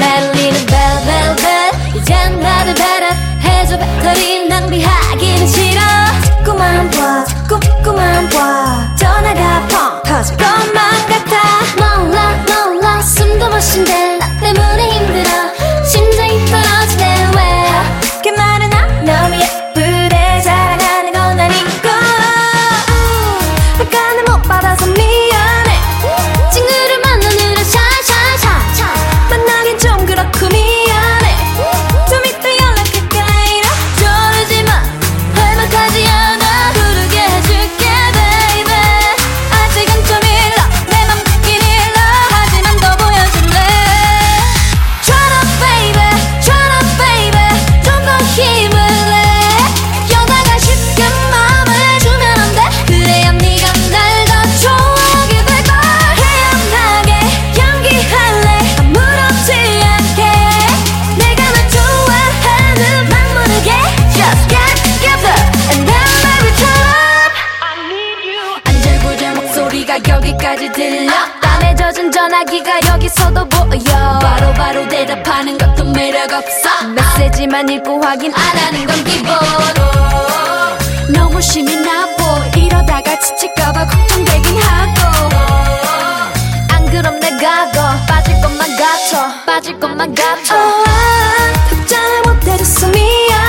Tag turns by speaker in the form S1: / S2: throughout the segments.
S1: 날리는 벨벨벨. 이젠 나를 배라 해줘. 배터리 낭비하기는 싫어.
S2: 자꾸만 봐.
S1: 소리가 여기까지 들려. 땀에 젖은 전화기가 여기서도 보여. 바로바로 바로 대답하는 것도 매력 없어. 메시지만 읽고 확인 안 하는 건 기본 너무 심이 나보. 이러다가 지칠까봐 걱정되긴 하고. 안 그럼 내가 더 빠질 것만 같아. 빠질 것만 같아.
S2: oh, 답장을 못 해줬어 미안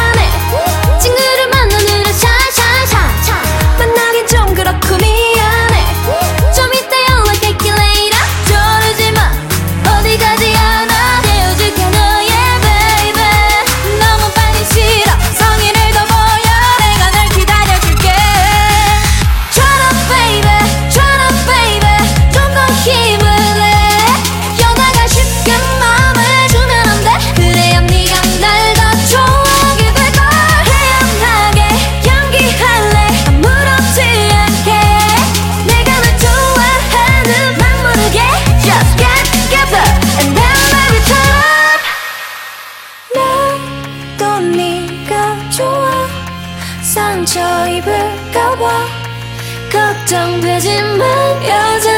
S2: 상처 입을까봐 걱정되지만 여자